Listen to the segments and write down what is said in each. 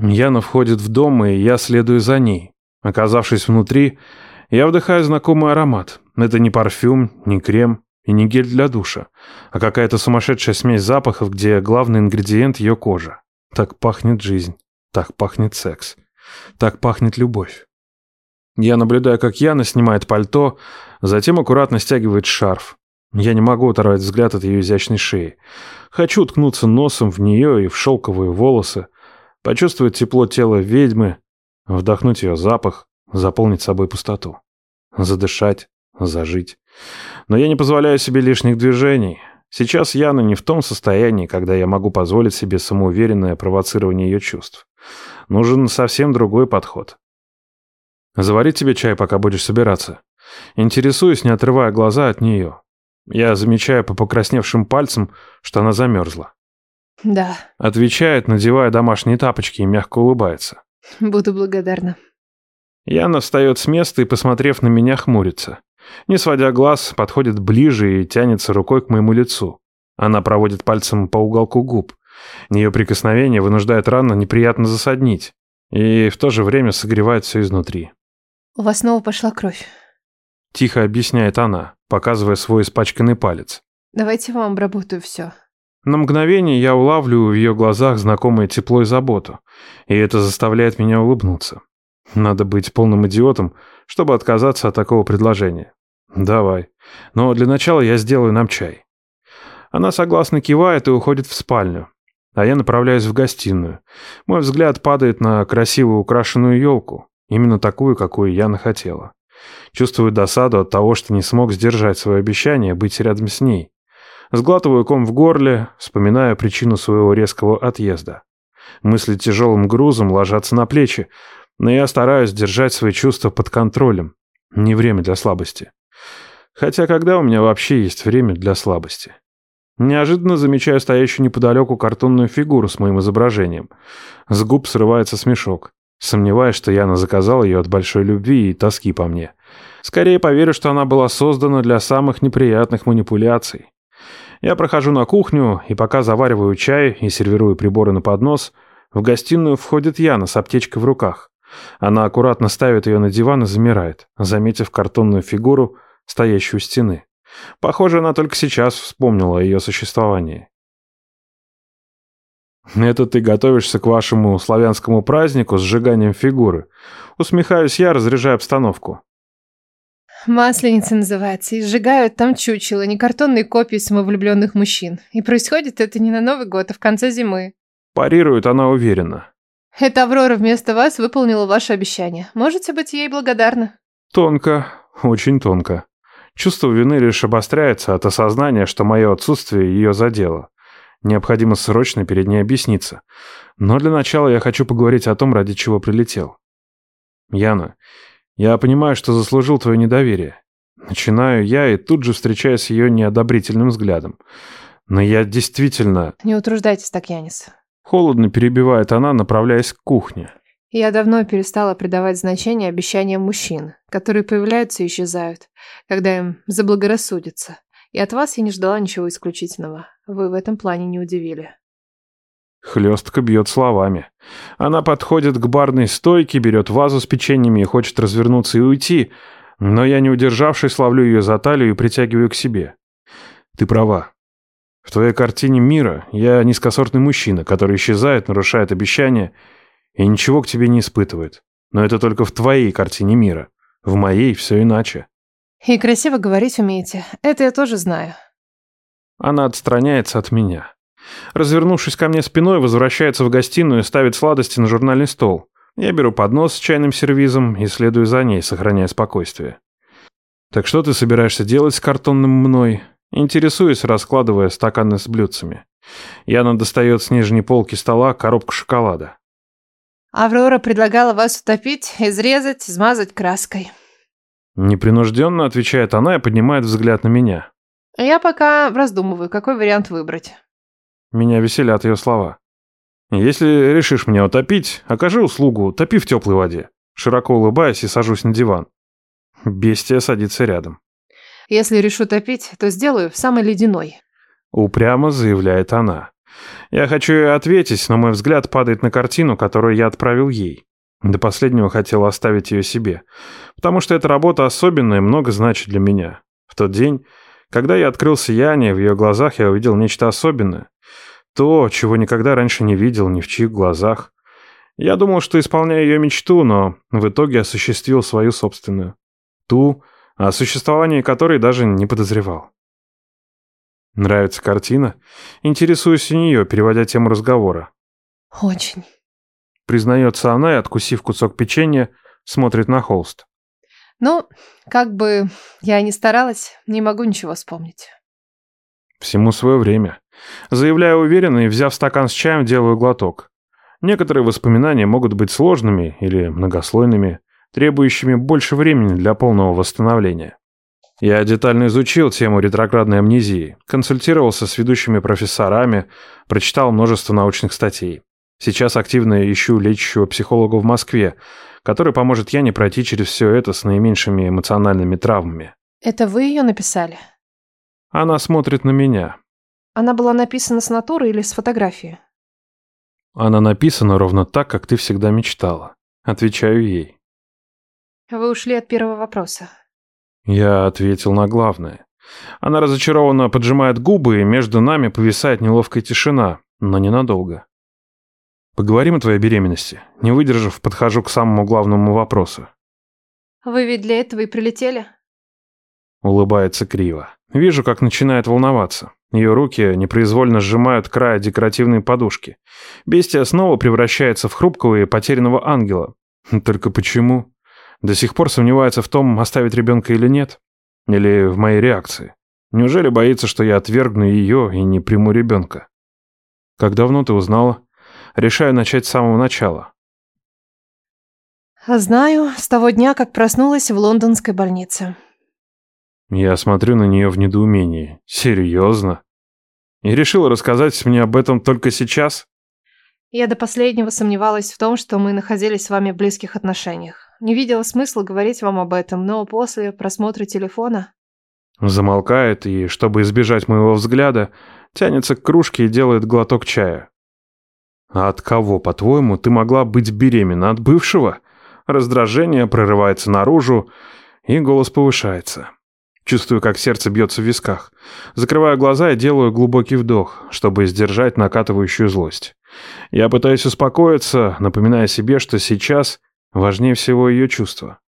Яна входит в дом, и я следую за ней. Оказавшись внутри, я вдыхаю знакомый аромат. Это не парфюм, не крем и не гель для душа, а какая-то сумасшедшая смесь запахов, где главный ингредиент ее кожа. Так пахнет жизнь, так пахнет секс, так пахнет любовь. Я наблюдаю, как Яна снимает пальто, затем аккуратно стягивает шарф. Я не могу оторвать взгляд от ее изящной шеи. Хочу уткнуться носом в нее и в шелковые волосы, почувствовать тепло тела ведьмы, вдохнуть ее запах, заполнить собой пустоту. Задышать, зажить. Но я не позволяю себе лишних движений. Сейчас Яна не в том состоянии, когда я могу позволить себе самоуверенное провоцирование ее чувств. Нужен совсем другой подход. Заварить тебе чай, пока будешь собираться. Интересуюсь, не отрывая глаза от нее. Я замечаю по покрасневшим пальцам, что она замерзла. Да. Отвечает, надевая домашние тапочки и мягко улыбается. Буду благодарна. Яна встает с места и, посмотрев на меня, хмурится. Не сводя глаз, подходит ближе и тянется рукой к моему лицу. Она проводит пальцем по уголку губ. Ее прикосновение вынуждает рано неприятно засаднить. И в то же время согревает все изнутри. У вас снова пошла кровь. Тихо объясняет она, показывая свой испачканный палец. Давайте вам обработаю все. На мгновение я улавливаю в ее глазах знакомое тепло и заботу, и это заставляет меня улыбнуться. Надо быть полным идиотом, чтобы отказаться от такого предложения. Давай. Но для начала я сделаю нам чай. Она согласно кивает и уходит в спальню. А я направляюсь в гостиную. Мой взгляд падает на красивую украшенную елку. Именно такую, какую Яна хотела. Чувствую досаду от того, что не смог сдержать свое обещание быть рядом с ней. Сглатываю ком в горле, вспоминая причину своего резкого отъезда. Мысли тяжелым грузом ложатся на плечи, но я стараюсь держать свои чувства под контролем. Не время для слабости. Хотя когда у меня вообще есть время для слабости? Неожиданно замечаю стоящую неподалеку картонную фигуру с моим изображением. С губ срывается смешок. Сомневаюсь, что Яна заказала ее от большой любви и тоски по мне. Скорее поверю, что она была создана для самых неприятных манипуляций. Я прохожу на кухню, и пока завариваю чай и сервирую приборы на поднос, в гостиную входит Яна с аптечкой в руках. Она аккуратно ставит ее на диван и замирает, заметив картонную фигуру, стоящую у стены. Похоже, она только сейчас вспомнила о ее существовании. «Это ты готовишься к вашему славянскому празднику с сжиганием фигуры?» Усмехаюсь я, разряжая обстановку. Масленица называется, и сжигают там чучело, не картонные копии самовлюбленных мужчин. И происходит это не на Новый год, а в конце зимы. Парирует она уверенно. Это Аврора вместо вас выполнила ваше обещание. Можете быть ей благодарны. Тонко, очень тонко. Чувство вины лишь обостряется от осознания, что мое отсутствие ее задело. Необходимо срочно перед ней объясниться. Но для начала я хочу поговорить о том, ради чего прилетел. Яна, я понимаю, что заслужил твое недоверие. Начинаю я и тут же встречаюсь с ее неодобрительным взглядом. Но я действительно... Не утруждайтесь так, Янис. Холодно перебивает она, направляясь к кухне. Я давно перестала придавать значение обещаниям мужчин, которые появляются и исчезают, когда им заблагорассудится. И от вас я не ждала ничего исключительного. Вы в этом плане не удивили. Хлестка бьет словами. Она подходит к барной стойке, берет вазу с печеньями и хочет развернуться и уйти, но я, не удержавшись, ловлю ее за талию и притягиваю к себе. Ты права. В твоей картине мира я низкосортный мужчина, который исчезает, нарушает обещания и ничего к тебе не испытывает. Но это только в твоей картине мира. В моей все иначе. И красиво говорить умеете. Это я тоже знаю. Она отстраняется от меня. Развернувшись ко мне спиной, возвращается в гостиную и ставит сладости на журнальный стол. Я беру поднос с чайным сервизом и следую за ней, сохраняя спокойствие. «Так что ты собираешься делать с картонным мной?» Интересуюсь, раскладывая стаканы с блюдцами. Яна достает с нижней полки стола коробку шоколада. Аврора предлагала вас утопить, изрезать, смазать краской. Непринужденно отвечает она и поднимает взгляд на меня. Я пока раздумываю, какой вариант выбрать. Меня веселят ее слова. Если решишь меня утопить, окажи услугу, топи в теплой воде. Широко улыбаясь и сажусь на диван. Бестия садится рядом. Если решу топить, то сделаю в самой ледяной. Упрямо заявляет она. Я хочу ей ответить, но мой взгляд падает на картину, которую я отправил ей. До последнего хотел оставить ее себе, потому что эта работа особенная и много значит для меня. В тот день, когда я открыл сияние, в ее глазах я увидел нечто особенное. То, чего никогда раньше не видел ни в чьих глазах. Я думал, что исполняю ее мечту, но в итоге осуществил свою собственную. Ту, о существовании которой даже не подозревал. Нравится картина? Интересуюсь у нее, переводя тему разговора. Очень. Признается она и, откусив кусок печенья, смотрит на холст. Ну, как бы я ни старалась, не могу ничего вспомнить. Всему свое время. Заявляю уверенно и, взяв стакан с чаем, делаю глоток. Некоторые воспоминания могут быть сложными или многослойными, требующими больше времени для полного восстановления. Я детально изучил тему ретроградной амнезии, консультировался с ведущими профессорами, прочитал множество научных статей. Сейчас активно ищу лечащего психолога в Москве, который поможет Яне пройти через все это с наименьшими эмоциональными травмами. Это вы ее написали? Она смотрит на меня. Она была написана с натуры или с фотографии? Она написана ровно так, как ты всегда мечтала. Отвечаю ей. Вы ушли от первого вопроса. Я ответил на главное. Она разочарованно поджимает губы, и между нами повисает неловкая тишина, но ненадолго. Поговорим о твоей беременности. Не выдержав, подхожу к самому главному вопросу. Вы ведь для этого и прилетели? Улыбается криво. Вижу, как начинает волноваться. Ее руки непроизвольно сжимают края декоративной подушки. Бестия снова превращается в хрупкого и потерянного ангела. Только почему? До сих пор сомневается в том, оставить ребенка или нет? Или в моей реакции? Неужели боится, что я отвергну ее и не приму ребенка? Как давно ты узнала? Решаю начать с самого начала. Знаю, с того дня, как проснулась в лондонской больнице. Я смотрю на нее в недоумении. Серьезно? И решила рассказать мне об этом только сейчас? Я до последнего сомневалась в том, что мы находились с вами в близких отношениях. Не видела смысла говорить вам об этом, но после просмотра телефона... Замолкает и, чтобы избежать моего взгляда, тянется к кружке и делает глоток чая. А от кого, по-твоему, ты могла быть беременна? От бывшего? Раздражение прорывается наружу, и голос повышается. Чувствую, как сердце бьется в висках. Закрываю глаза и делаю глубокий вдох, чтобы сдержать накатывающую злость. Я пытаюсь успокоиться, напоминая себе, что сейчас Важнее всего ее чувства.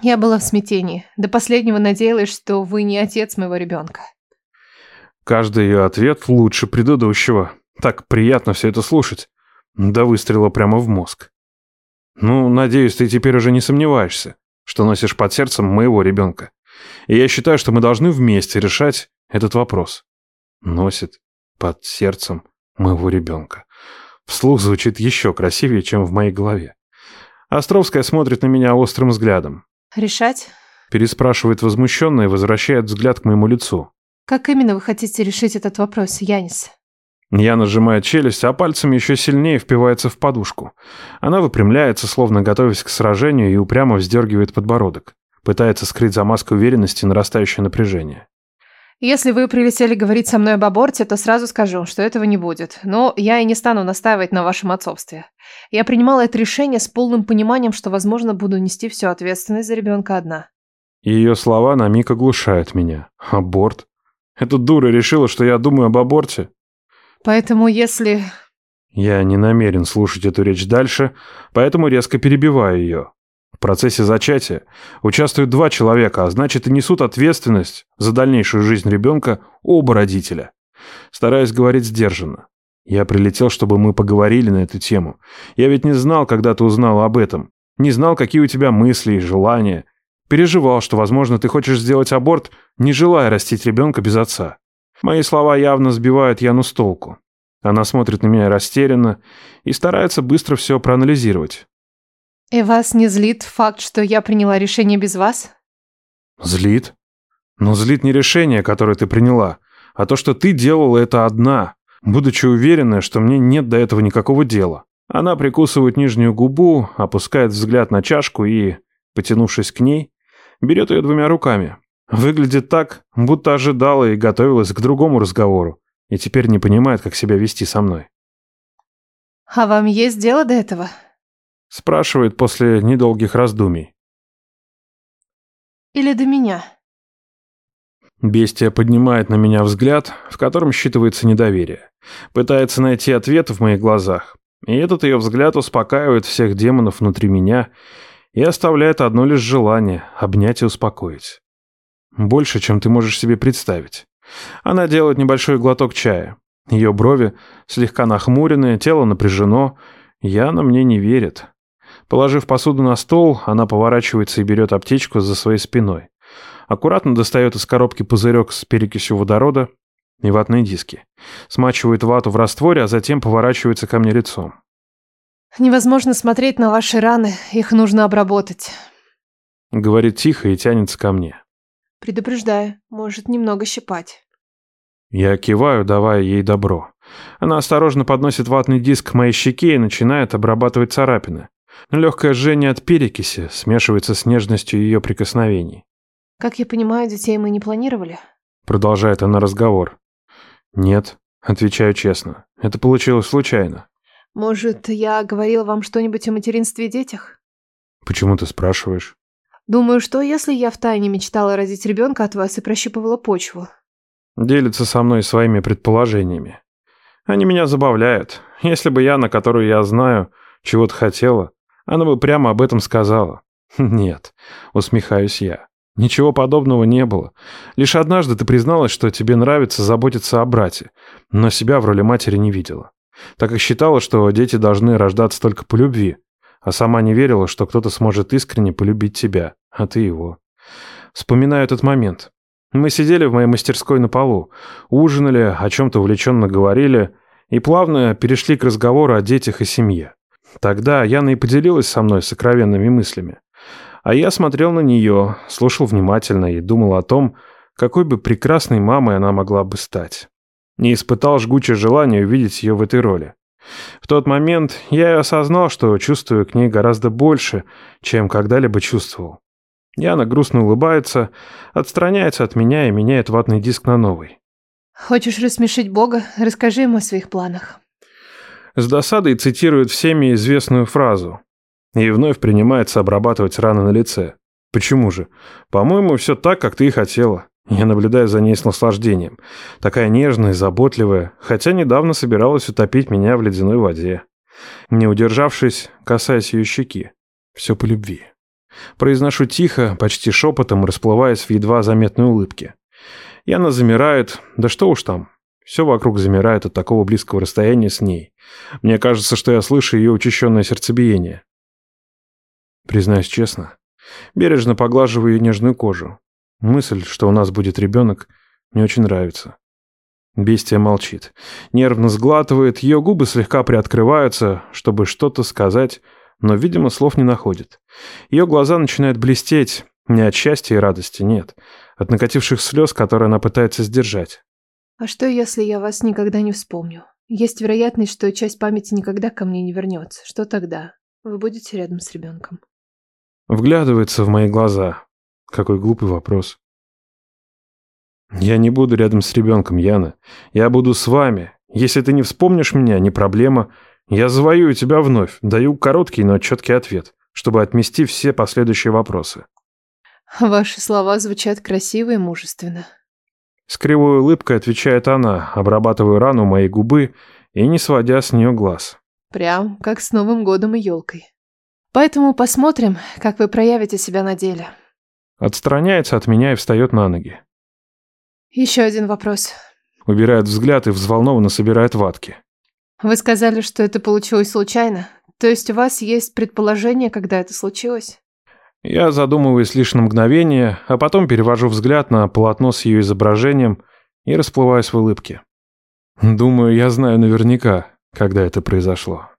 Я была в смятении. До последнего надеялась, что вы не отец моего ребенка. Каждый ее ответ лучше предыдущего. Так приятно все это слушать. До выстрела прямо в мозг. Ну, надеюсь, ты теперь уже не сомневаешься, что носишь под сердцем моего ребенка. И я считаю, что мы должны вместе решать этот вопрос. Носит под сердцем моего ребенка. Вслух звучит еще красивее, чем в моей голове. Островская смотрит на меня острым взглядом. «Решать?» Переспрашивает возмущенно и возвращает взгляд к моему лицу. «Как именно вы хотите решить этот вопрос, Янис?» Я нажимаю челюсть, а пальцем еще сильнее впивается в подушку. Она выпрямляется, словно готовясь к сражению, и упрямо вздергивает подбородок. Пытается скрыть за маской уверенности нарастающее напряжение. Если вы прилетели говорить со мной об аборте, то сразу скажу, что этого не будет. Но я и не стану настаивать на вашем отцовстве. Я принимала это решение с полным пониманием, что, возможно, буду нести всю ответственность за ребенка одна. Ее слова на миг оглушают меня. Аборт? Эта дура решила, что я думаю об аборте. Поэтому если... Я не намерен слушать эту речь дальше, поэтому резко перебиваю ее. В процессе зачатия участвуют два человека, а значит и несут ответственность за дальнейшую жизнь ребенка оба родителя. Стараюсь говорить сдержанно. Я прилетел, чтобы мы поговорили на эту тему. Я ведь не знал, когда ты узнал об этом. Не знал, какие у тебя мысли и желания. Переживал, что, возможно, ты хочешь сделать аборт, не желая растить ребенка без отца. Мои слова явно сбивают Яну с толку. Она смотрит на меня растерянно и старается быстро все проанализировать. И вас не злит факт, что я приняла решение без вас? Злит? Но злит не решение, которое ты приняла, а то, что ты делала это одна, будучи уверенная, что мне нет до этого никакого дела. Она прикусывает нижнюю губу, опускает взгляд на чашку и, потянувшись к ней, берет ее двумя руками. Выглядит так, будто ожидала и готовилась к другому разговору. и теперь не понимает, как себя вести со мной. «А вам есть дело до этого?» Спрашивает после недолгих раздумий. «Или до меня?» Бестия поднимает на меня взгляд, в котором считывается недоверие. Пытается найти ответ в моих глазах. И этот ее взгляд успокаивает всех демонов внутри меня и оставляет одно лишь желание – обнять и успокоить. Больше, чем ты можешь себе представить. Она делает небольшой глоток чая. Ее брови слегка нахмурены, тело напряжено. Яна мне не верит. Положив посуду на стол, она поворачивается и берет аптечку за своей спиной. Аккуратно достает из коробки пузырек с перекисью водорода и ватные диски. Смачивает вату в растворе, а затем поворачивается ко мне лицом. «Невозможно смотреть на ваши раны, их нужно обработать», — говорит тихо и тянется ко мне. «Предупреждаю, может немного щипать». Я киваю, давая ей добро. Она осторожно подносит ватный диск к моей щеке и начинает обрабатывать царапины. Легкое жжение от перекиси смешивается с нежностью ее прикосновений. «Как я понимаю, детей мы не планировали?» Продолжает она разговор. «Нет», отвечаю честно. Это получилось случайно. «Может, я говорила вам что-нибудь о материнстве и детях?» «Почему ты спрашиваешь?» «Думаю, что если я втайне мечтала родить ребенка от вас и прощупывала почву, Делится со мной своими предположениями. Они меня забавляют. Если бы я, на которую я знаю, чего-то хотела, она бы прямо об этом сказала. Нет, усмехаюсь я. Ничего подобного не было. Лишь однажды ты призналась, что тебе нравится заботиться о брате, но себя в роли матери не видела. Так как считала, что дети должны рождаться только по любви, а сама не верила, что кто-то сможет искренне полюбить тебя, а ты его. Вспоминаю этот момент. Мы сидели в моей мастерской на полу, ужинали, о чем-то увлеченно говорили и плавно перешли к разговору о детях и семье. Тогда Яна и поделилась со мной сокровенными мыслями. А я смотрел на нее, слушал внимательно и думал о том, какой бы прекрасной мамой она могла бы стать. Не испытал жгучее желание увидеть ее в этой роли. В тот момент я и осознал, что чувствую к ней гораздо больше, чем когда-либо чувствовал. Яна грустно улыбается, отстраняется от меня и меняет ватный диск на новый. «Хочешь рассмешить Бога? Расскажи ему о своих планах». С досадой цитирует всеми известную фразу. И вновь принимается обрабатывать раны на лице. Почему же? По-моему, все так, как ты и хотела. Я наблюдаю за ней с наслаждением. Такая нежная и заботливая, хотя недавно собиралась утопить меня в ледяной воде. Не удержавшись, касаясь ее щеки. Все по любви. Произношу тихо, почти шепотом, расплываясь в едва заметной улыбке. Яна замирает, да что уж там. Все вокруг замирает от такого близкого расстояния с ней. Мне кажется, что я слышу ее учащенное сердцебиение. Признаюсь честно, бережно поглаживаю ее нежную кожу. Мысль, что у нас будет ребенок, мне очень нравится. Бестия молчит. Нервно сглатывает, ее губы слегка приоткрываются, чтобы что-то сказать, но, видимо, слов не находит. Ее глаза начинают блестеть, не от счастья и радости, нет. От накативших слез, которые она пытается сдержать. «А что, если я вас никогда не вспомню? Есть вероятность, что часть памяти никогда ко мне не вернется. Что тогда? Вы будете рядом с ребенком?» Вглядывается в мои глаза. Какой глупый вопрос. «Я не буду рядом с ребенком, Яна. Я буду с вами. Если ты не вспомнишь меня, не проблема. Я завоюю тебя вновь, даю короткий, но четкий ответ, чтобы отмести все последующие вопросы. Ваши слова звучат красиво и мужественно. С кривой улыбкой отвечает она, обрабатывая рану моей губы и не сводя с нее глаз. Прям как с Новым годом и елкой. Поэтому посмотрим, как вы проявите себя на деле. Отстраняется от меня и встает на ноги. Еще один вопрос. Убирает взгляд и взволнованно собирает ватки. Вы сказали, что это получилось случайно? То есть у вас есть предположение, когда это случилось? Я задумываюсь лишь на мгновение, а потом перевожу взгляд на полотно с ее изображением и расплываюсь в улыбке. Думаю, я знаю наверняка, когда это произошло.